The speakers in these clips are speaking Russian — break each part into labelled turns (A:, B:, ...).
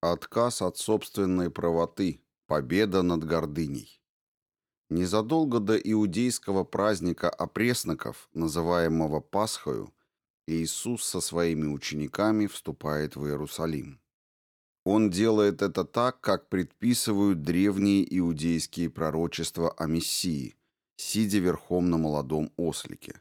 A: Отказ от собственной правоты. Победа над гордыней. Незадолго до иудейского праздника опресноков, называемого Пасхою, Иисус со своими учениками вступает в Иерусалим. Он делает это так, как предписывают древние иудейские пророчества о Мессии, сидя верхом на молодом ослике.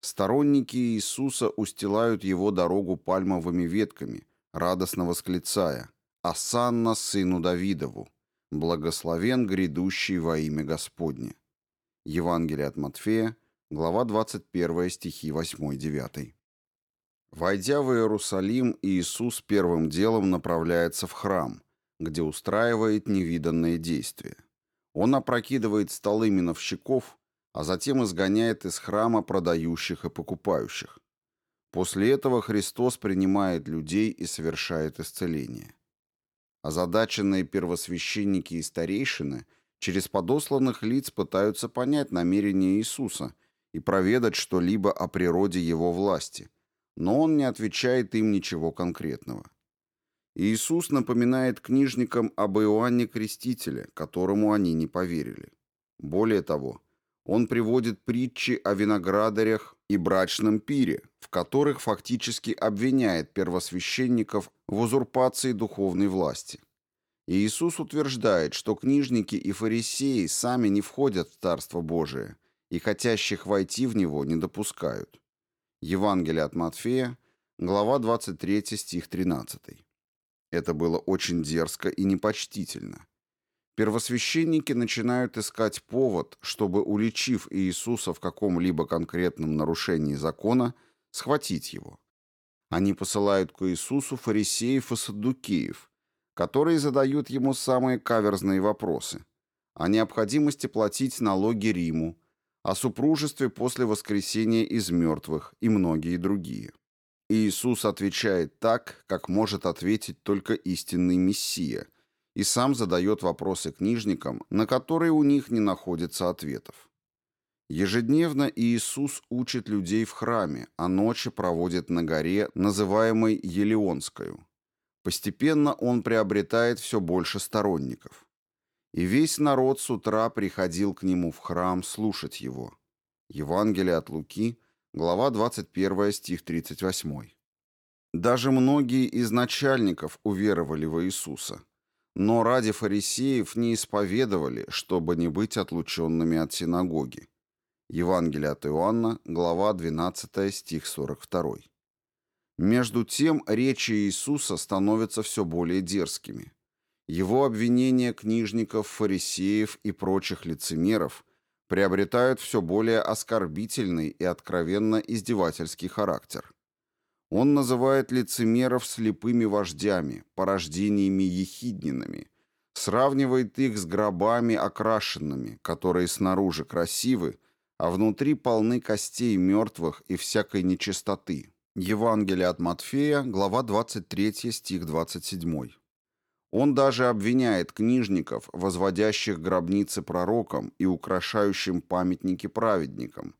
A: Сторонники Иисуса устилают его дорогу пальмовыми ветками, радостно восклицая «Асанна сыну Давидову! Благословен грядущий во имя Господне!» Евангелие от Матфея, глава 21, стихи 8-9. Войдя в Иерусалим, Иисус первым делом направляется в храм, где устраивает невиданное действие. Он опрокидывает столы миновщиков, а затем изгоняет из храма продающих и покупающих. После этого Христос принимает людей и совершает исцеление. Озадаченные первосвященники и старейшины через подосланных лиц пытаются понять намерения Иисуса и проведать что-либо о природе Его власти, но Он не отвечает им ничего конкретного. Иисус напоминает книжникам об Иоанне Крестителе, которому они не поверили. Более того, он приводит притчи о виноградарях и брачном пире, в которых фактически обвиняет первосвященников в узурпации духовной власти. Иисус утверждает, что книжники и фарисеи сами не входят в Царство Божие и хотящих войти в него не допускают. Евангелие от Матфея, глава 23, стих 13. Это было очень дерзко и непочтительно. Первосвященники начинают искать повод, чтобы, уличив Иисуса в каком-либо конкретном нарушении закона, схватить его. Они посылают к Иисусу фарисеев и саддукеев, которые задают ему самые каверзные вопросы о необходимости платить налоги Риму, о супружестве после воскресения из мертвых и многие другие. Иисус отвечает так, как может ответить только истинный Мессия – и сам задает вопросы книжникам, на которые у них не находится ответов. Ежедневно Иисус учит людей в храме, а ночи проводит на горе, называемой Елеонскою. Постепенно он приобретает все больше сторонников. И весь народ с утра приходил к нему в храм слушать его. Евангелие от Луки, глава 21, стих 38. Даже многие из начальников уверовали в Иисуса – но ради фарисеев не исповедовали, чтобы не быть отлученными от синагоги. Евангелие от Иоанна, глава 12, стих 42. Между тем речи Иисуса становятся все более дерзкими. Его обвинения книжников, фарисеев и прочих лицемеров приобретают все более оскорбительный и откровенно издевательский характер. Он называет лицемеров слепыми вождями, порождениями ехиднинами, сравнивает их с гробами окрашенными, которые снаружи красивы, а внутри полны костей мертвых и всякой нечистоты. Евангелие от Матфея, глава 23, стих 27. Он даже обвиняет книжников, возводящих гробницы пророкам и украшающим памятники праведникам,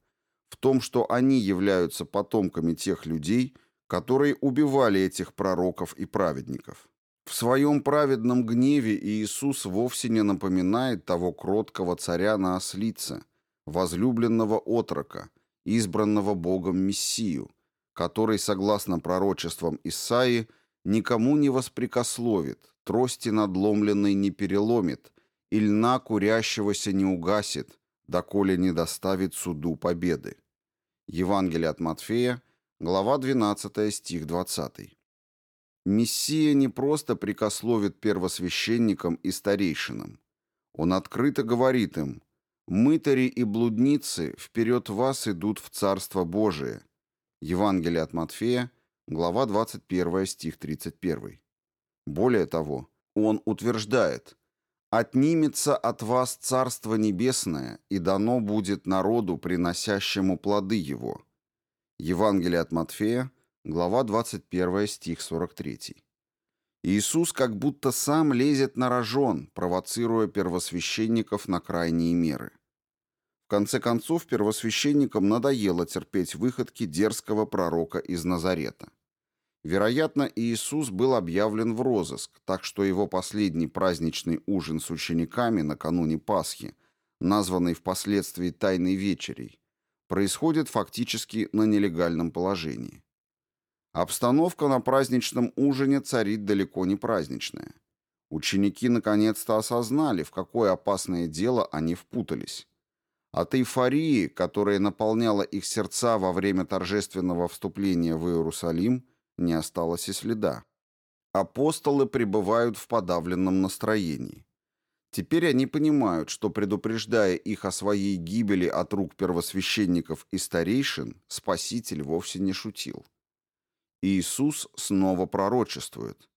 A: в том, что они являются потомками тех людей, которые убивали этих пророков и праведников. В своем праведном гневе Иисус вовсе не напоминает того кроткого царя на ослице, возлюбленного отрока, избранного Богом Мессию, который, согласно пророчествам Исаии, никому не воспрекословит, трости надломленной не переломит, и льна курящегося не угасит, доколе не доставит суду победы. Евангелие от Матфея, Глава 12, стих 20. Мессия не просто прикословит первосвященникам и старейшинам. Он открыто говорит им, «Мытари и блудницы вперед вас идут в Царство Божие». Евангелие от Матфея, глава 21, стих 31. Более того, он утверждает, «Отнимется от вас Царство Небесное, и дано будет народу, приносящему плоды его». Евангелие от Матфея, глава 21, стих 43. Иисус как будто сам лезет на рожон, провоцируя первосвященников на крайние меры. В конце концов, первосвященникам надоело терпеть выходки дерзкого пророка из Назарета. Вероятно, Иисус был объявлен в розыск, так что его последний праздничный ужин с учениками накануне Пасхи, названный впоследствии Тайной вечерей, происходит фактически на нелегальном положении. Обстановка на праздничном ужине царит далеко не праздничная. Ученики наконец-то осознали, в какое опасное дело они впутались. От эйфории, которая наполняла их сердца во время торжественного вступления в Иерусалим, не осталось и следа. Апостолы пребывают в подавленном настроении. Теперь они понимают, что, предупреждая их о своей гибели от рук первосвященников и старейшин, Спаситель вовсе не шутил. Иисус снова пророчествует.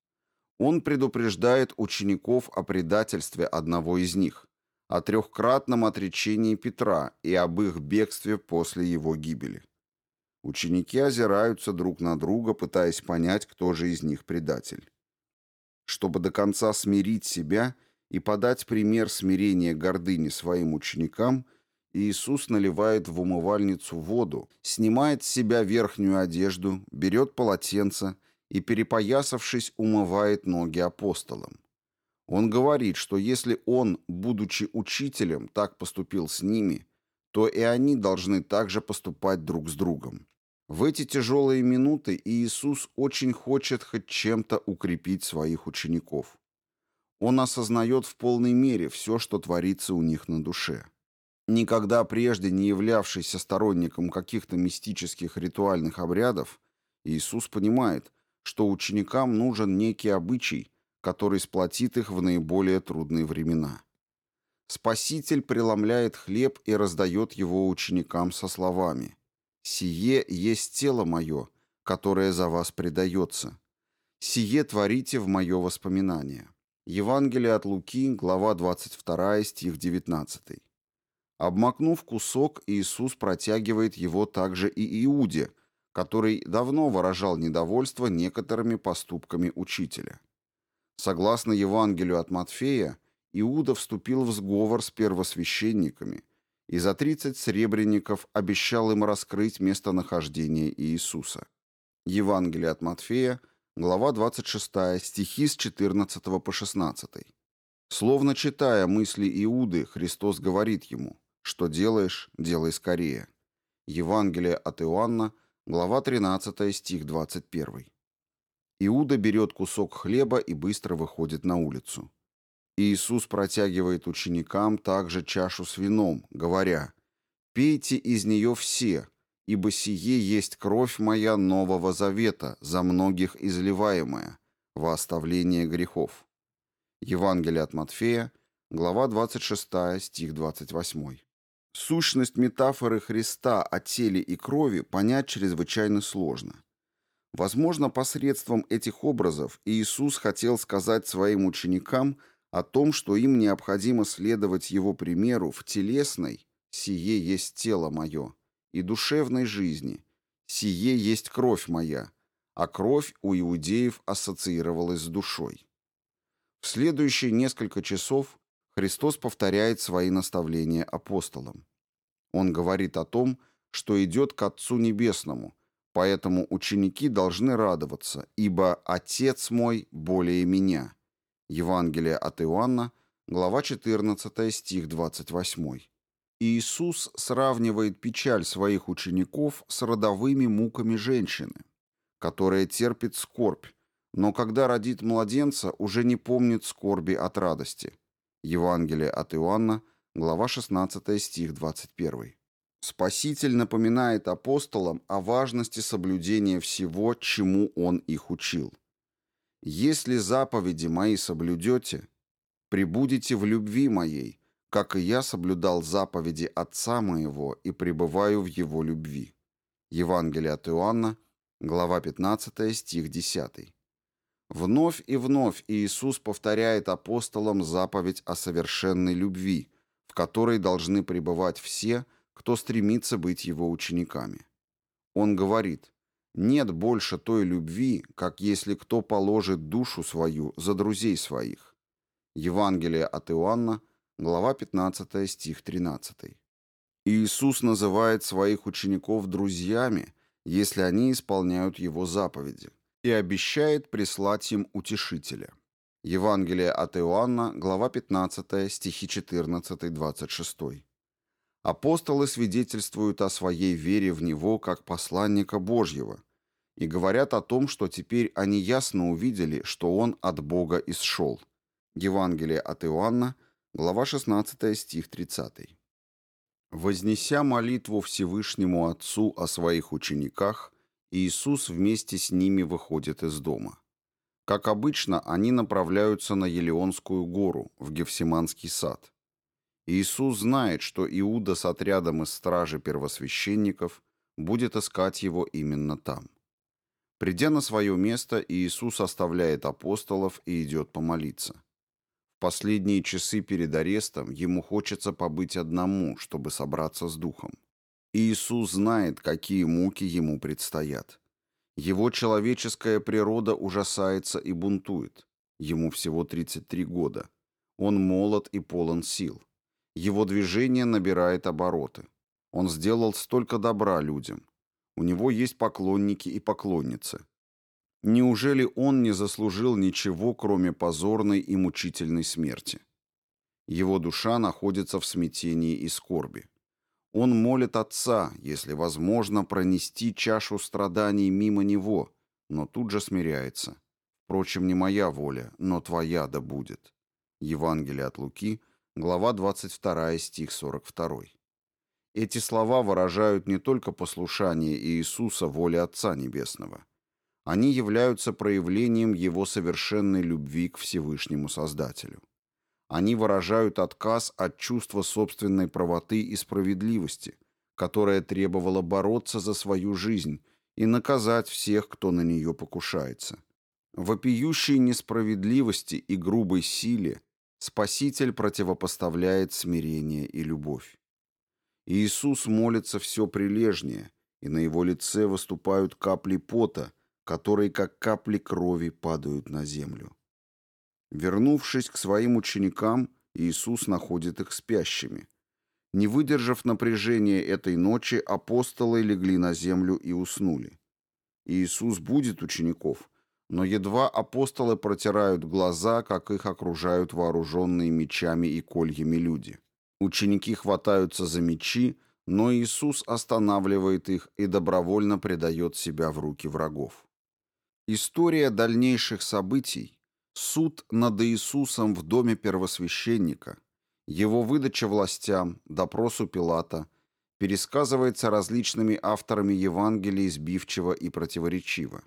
A: Он предупреждает учеников о предательстве одного из них, о трехкратном отречении Петра и об их бегстве после его гибели. Ученики озираются друг на друга, пытаясь понять, кто же из них предатель. Чтобы до конца смирить себя и подать пример смирения гордыни своим ученикам, Иисус наливает в умывальницу воду, снимает с себя верхнюю одежду, берет полотенце и, перепоясавшись, умывает ноги апостолам. Он говорит, что если он, будучи учителем, так поступил с ними, то и они должны также поступать друг с другом. В эти тяжелые минуты Иисус очень хочет хоть чем-то укрепить своих учеников. Он осознает в полной мере все, что творится у них на душе. Никогда прежде не являвшийся сторонником каких-то мистических ритуальных обрядов, Иисус понимает, что ученикам нужен некий обычай, который сплотит их в наиболее трудные времена. Спаситель преломляет хлеб и раздает его ученикам со словами – «Сие есть тело мое, которое за вас предается. Сие творите в мое воспоминание». Евангелие от Луки, глава 22, стих 19. Обмакнув кусок, Иисус протягивает его также и Иуде, который давно выражал недовольство некоторыми поступками учителя. Согласно Евангелию от Матфея, Иуда вступил в сговор с первосвященниками и за 30 сребреников обещал им раскрыть местонахождение Иисуса. Евангелие от Матфея, глава 26, стихи с 14 по 16. Словно читая мысли Иуды, Христос говорит ему «Что делаешь, делай скорее». Евангелие от Иоанна, глава 13, стих 21. Иуда берет кусок хлеба и быстро выходит на улицу. Иисус протягивает ученикам также чашу с вином, говоря, «Пейте из нее все, ибо сие есть кровь моя нового завета, за многих изливаемая, во оставление грехов». Евангелие от Матфея, глава 26, стих 28. Сущность метафоры Христа о теле и крови понять чрезвычайно сложно. Возможно, посредством этих образов Иисус хотел сказать своим ученикам – о том, что им необходимо следовать его примеру в телесной «сие есть тело мое» и душевной жизни «сие есть кровь моя», а кровь у иудеев ассоциировалась с душой. В следующие несколько часов Христос повторяет свои наставления апостолам. Он говорит о том, что идет к Отцу Небесному, поэтому ученики должны радоваться, ибо «Отец мой более меня», Евангелие от Иоанна, глава 14, стих 28. Иисус сравнивает печаль своих учеников с родовыми муками женщины, которая терпит скорбь, но когда родит младенца, уже не помнит скорби от радости. Евангелие от Иоанна, глава 16, стих 21. Спаситель напоминает апостолам о важности соблюдения всего, чему он их учил. Если заповеди мои соблюдете, прибудете в любви моей, как и я соблюдал заповеди Отца моего и пребываю в его любви». Евангелие от Иоанна, глава 15, стих 10. Вновь и вновь Иисус повторяет апостолам заповедь о совершенной любви, в которой должны пребывать все, кто стремится быть его учениками. Он говорит, нет больше той любви, как если кто положит душу свою за друзей своих. Евангелие от Иоанна, глава 15, стих 13. Иисус называет своих учеников друзьями, если они исполняют Его заповеди. и обещает прислать им утешителя. Евангелие от Иоанна, глава 15, стихи 14-26. Апостолы свидетельствуют о своей вере в Него как посланника Божьего и говорят о том, что теперь они ясно увидели, что Он от Бога исшел. Евангелие от Иоанна, глава 16, стих 30. Вознеся молитву Всевышнему Отцу о своих учениках, Иисус вместе с ними выходит из дома. Как обычно, они направляются на Елеонскую гору, в Гефсиманский сад. Иисус знает, что Иуда с отрядом из стражи первосвященников будет искать его именно там. Придя на свое место, Иисус оставляет апостолов и идет помолиться. Последние часы перед арестом ему хочется побыть одному, чтобы собраться с духом. Иисус знает, какие муки ему предстоят. Его человеческая природа ужасается и бунтует. Ему всего 33 года. Он молод и полон сил. Его движение набирает обороты. Он сделал столько добра людям. У него есть поклонники и поклонницы. Неужели он не заслужил ничего, кроме позорной и мучительной смерти? Его душа находится в смятении и скорби. Он молит Отца, если возможно, пронести чашу страданий мимо него, но тут же смиряется. Впрочем, не моя воля, но твоя да будет. Евангелие от Луки, Глава 22, стих 42. Эти слова выражают не только послушание Иисуса воле Отца Небесного. Они являются проявлением Его совершенной любви к Всевышнему Создателю. Они выражают отказ от чувства собственной правоты и справедливости, которое требовало бороться за свою жизнь и наказать всех, кто на нее покушается. Вопиющей несправедливости и грубой силе Спаситель противопоставляет смирение и любовь. Иисус молится все прилежнее, и на его лице выступают капли пота, которые, как капли крови, падают на землю. Вернувшись к своим ученикам, Иисус находит их спящими. Не выдержав напряжения этой ночи, апостолы легли на землю и уснули. Иисус будет учеников, но едва апостолы протирают глаза, как их окружают вооруженные мечами и кольями люди. Ученики хватаются за мечи, но Иисус останавливает их и добровольно предает себя в руки врагов. История дальнейших событий, суд над Иисусом в доме первосвященника, его выдача властям, допрос у Пилата, пересказывается различными авторами Евангелия сбивчиво и противоречиво.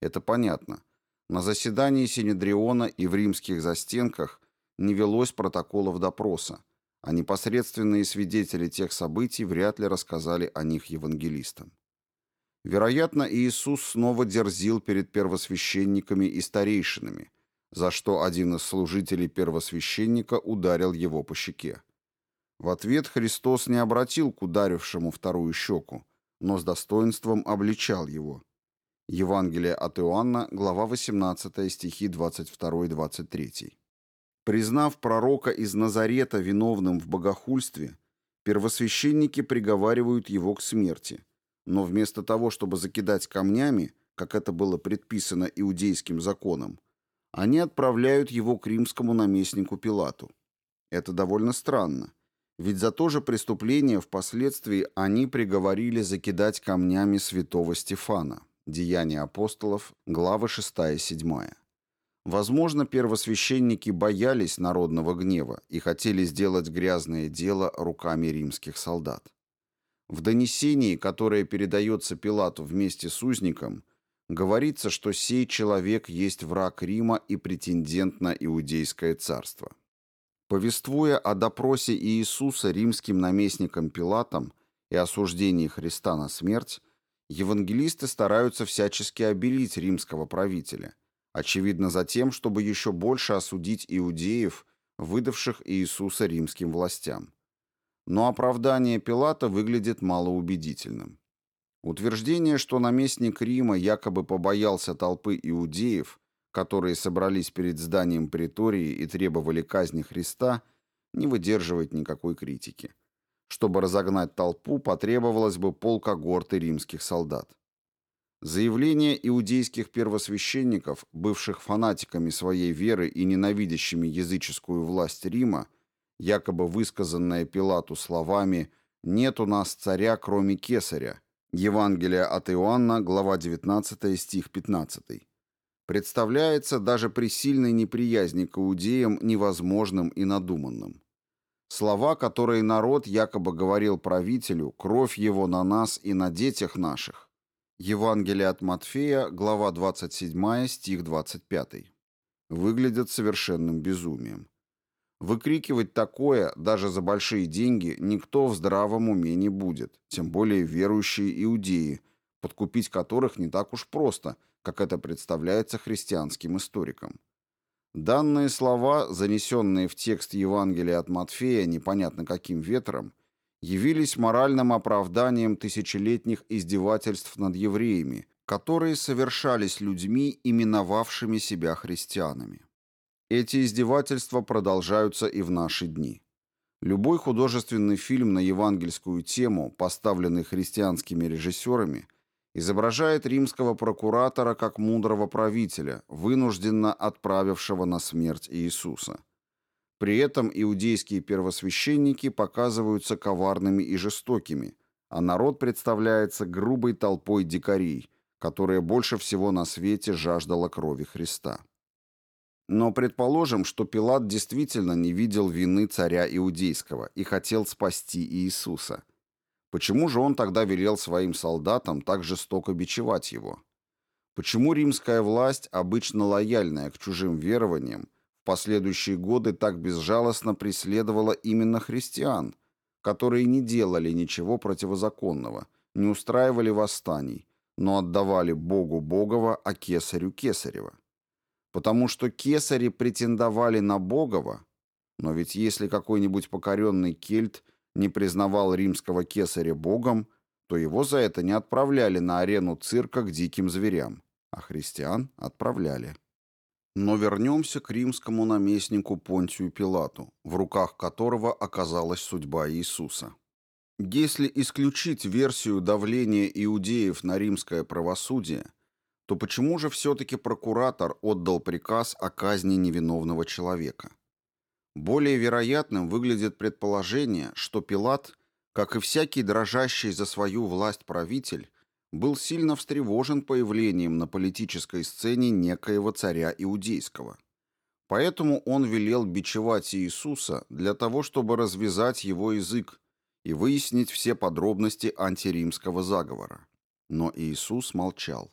A: Это понятно. На заседании Синедриона и в римских застенках не велось протоколов допроса, а непосредственные свидетели тех событий вряд ли рассказали о них евангелистам. Вероятно, Иисус снова дерзил перед первосвященниками и старейшинами, за что один из служителей первосвященника ударил его по щеке. В ответ Христос не обратил к ударившему вторую щеку, но с достоинством обличал его. Евангелие от Иоанна, глава 18, стихи 22-23. Признав пророка из Назарета виновным в богохульстве, первосвященники приговаривают его к смерти, но вместо того, чтобы закидать камнями, как это было предписано иудейским законом, они отправляют его к римскому наместнику Пилату. Это довольно странно, ведь за то же преступление впоследствии они приговорили закидать камнями святого Стефана. Деяния апостолов, главы 6-7. Возможно, первосвященники боялись народного гнева и хотели сделать грязное дело руками римских солдат. В донесении, которое передается Пилату вместе с узником, говорится, что сей человек есть враг Рима и претендент на Иудейское царство. Повествуя о допросе Иисуса римским наместником Пилатом и осуждении Христа на смерть, Евангелисты стараются всячески обелить римского правителя, очевидно за тем, чтобы еще больше осудить иудеев, выдавших Иисуса римским властям. Но оправдание Пилата выглядит малоубедительным. Утверждение, что наместник Рима якобы побоялся толпы иудеев, которые собрались перед зданием притории и требовали казни Христа, не выдерживает никакой критики. Чтобы разогнать толпу, потребовалось бы полкогорты римских солдат. Заявления иудейских первосвященников, бывших фанатиками своей веры и ненавидящими языческую власть Рима, якобы высказанное Пилату словами «Нет у нас царя, кроме кесаря», Евангелие от Иоанна, глава 19, стих 15, представляется даже при сильной неприязни к иудеям невозможным и надуманным. Слова, которые народ якобы говорил правителю, кровь его на нас и на детях наших. Евангелие от Матфея, глава 27, стих 25. Выглядят совершенным безумием. Выкрикивать такое, даже за большие деньги, никто в здравом уме не будет, тем более верующие иудеи, подкупить которых не так уж просто, как это представляется христианским историкам. Данные слова, занесенные в текст Евангелия от Матфея непонятно каким ветром, явились моральным оправданием тысячелетних издевательств над евреями, которые совершались людьми, именовавшими себя христианами. Эти издевательства продолжаются и в наши дни. Любой художественный фильм на евангельскую тему, поставленный христианскими режиссерами – изображает римского прокуратора как мудрого правителя, вынужденно отправившего на смерть Иисуса. При этом иудейские первосвященники показываются коварными и жестокими, а народ представляется грубой толпой дикарей, которая больше всего на свете жаждала крови Христа. Но предположим, что Пилат действительно не видел вины царя иудейского и хотел спасти Иисуса – Почему же он тогда велел своим солдатам так жестоко бичевать его? Почему римская власть, обычно лояльная к чужим верованиям, в последующие годы так безжалостно преследовала именно христиан, которые не делали ничего противозаконного, не устраивали восстаний, но отдавали Богу Богова, а Кесарю Кесарева? Потому что Кесари претендовали на Богова, но ведь если какой-нибудь покоренный кельт – не признавал римского кесаря богом, то его за это не отправляли на арену цирка к диким зверям, а христиан отправляли. Но вернемся к римскому наместнику Понтию Пилату, в руках которого оказалась судьба Иисуса. Если исключить версию давления иудеев на римское правосудие, то почему же все-таки прокуратор отдал приказ о казни невиновного человека? Более вероятным выглядит предположение, что Пилат, как и всякий дрожащий за свою власть правитель, был сильно встревожен появлением на политической сцене некоего царя иудейского. Поэтому он велел бичевать Иисуса для того, чтобы развязать его язык и выяснить все подробности антиримского заговора. Но Иисус молчал.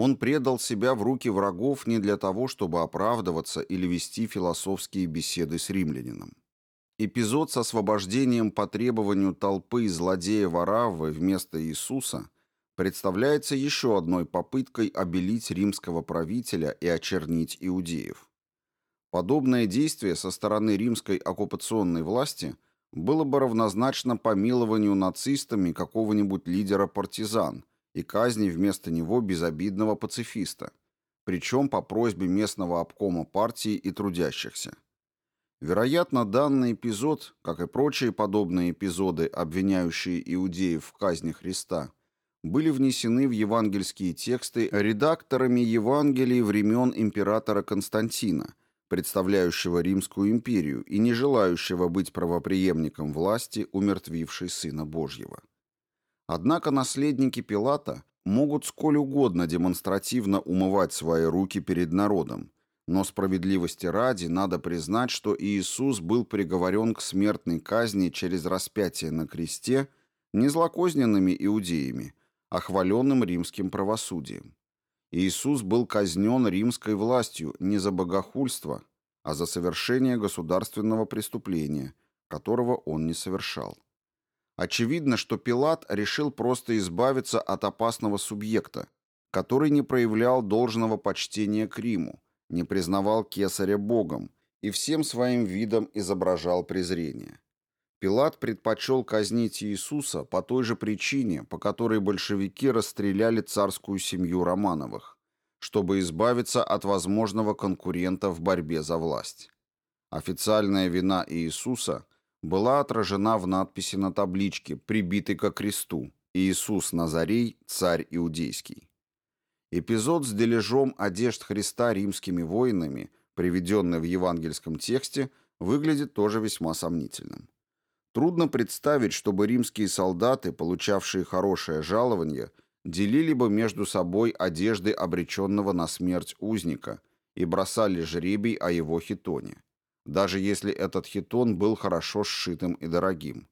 A: Он предал себя в руки врагов не для того, чтобы оправдываться или вести философские беседы с римлянином. Эпизод с освобождением по требованию толпы злодея Вараввы вместо Иисуса представляется еще одной попыткой обелить римского правителя и очернить иудеев. Подобное действие со стороны римской оккупационной власти было бы равнозначно помилованию нацистами какого-нибудь лидера партизан – и казни вместо него безобидного пацифиста, причем по просьбе местного обкома партии и трудящихся. Вероятно, данный эпизод, как и прочие подобные эпизоды, обвиняющие иудеев в казни Христа, были внесены в евангельские тексты редакторами Евангелий времен императора Константина, представляющего Римскую империю и не желающего быть правопреемником власти, умертвившей Сына Божьего. Однако наследники Пилата могут сколь угодно демонстративно умывать свои руки перед народом, но справедливости ради надо признать, что Иисус был приговорен к смертной казни через распятие на кресте не злокозненными иудеями, а хваленным римским правосудием. Иисус был казнен римской властью не за богохульство, а за совершение государственного преступления, которого он не совершал. Очевидно, что Пилат решил просто избавиться от опасного субъекта, который не проявлял должного почтения к Риму, не признавал кесаря богом и всем своим видом изображал презрение. Пилат предпочел казнить Иисуса по той же причине, по которой большевики расстреляли царскую семью Романовых, чтобы избавиться от возможного конкурента в борьбе за власть. Официальная вина Иисуса – была отражена в надписи на табличке, прибитой ко кресту «Иисус Назарей, царь иудейский». Эпизод с дележом одежд Христа римскими воинами, приведенный в евангельском тексте, выглядит тоже весьма сомнительным. Трудно представить, чтобы римские солдаты, получавшие хорошее жалование, делили бы между собой одежды обреченного на смерть узника и бросали жребий о его хитоне, даже если этот хитон был хорошо сшитым и дорогим.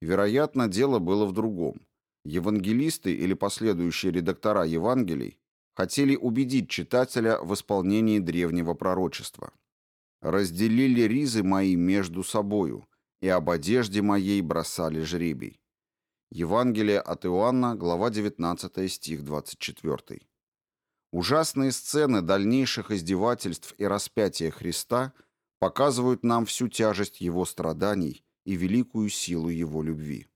A: Вероятно, дело было в другом. Евангелисты или последующие редактора Евангелий хотели убедить читателя в исполнении древнего пророчества. «Разделили ризы мои между собою, и об одежде моей бросали жребий». Евангелие от Иоанна, глава 19, стих 24. Ужасные сцены дальнейших издевательств и распятия Христа показывают нам всю тяжесть Его страданий и великую силу Его любви.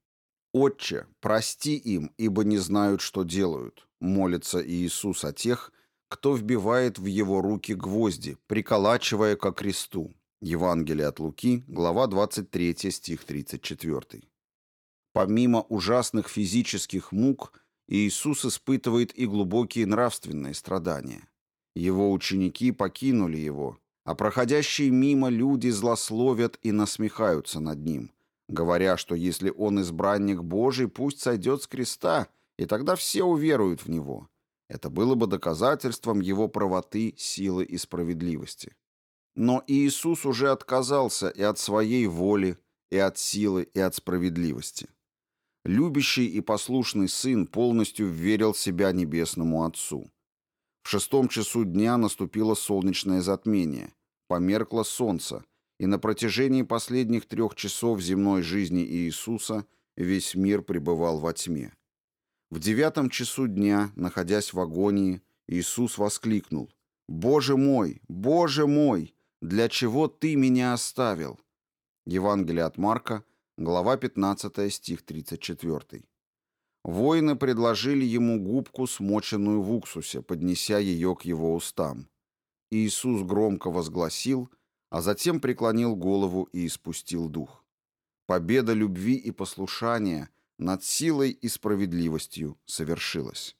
A: «Отче, прости им, ибо не знают, что делают», молится Иисус о тех, кто вбивает в его руки гвозди, приколачивая ко кресту. Евангелие от Луки, глава 23, стих 34. Помимо ужасных физических мук, Иисус испытывает и глубокие нравственные страдания. Его ученики покинули его, а проходящие мимо люди злословят и насмехаются над ним, говоря, что если он избранник Божий, пусть сойдет с креста, и тогда все уверуют в него. Это было бы доказательством его правоты, силы и справедливости. Но Иисус уже отказался и от своей воли, и от силы, и от справедливости. Любящий и послушный сын полностью верил себя небесному Отцу. В шестом часу дня наступило солнечное затмение, померкло солнце, и на протяжении последних трех часов земной жизни Иисуса весь мир пребывал во тьме. В девятом часу дня, находясь в агонии, Иисус воскликнул «Боже мой, Боже мой, для чего Ты меня оставил?» Евангелие от Марка – Глава 15, стих 34. Воины предложили ему губку, смоченную в уксусе, поднеся ее к его устам. Иисус громко возгласил, а затем преклонил голову и испустил дух. Победа любви и послушания над силой и справедливостью совершилась.